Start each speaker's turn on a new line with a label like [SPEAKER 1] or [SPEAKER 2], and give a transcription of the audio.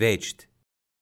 [SPEAKER 1] vecd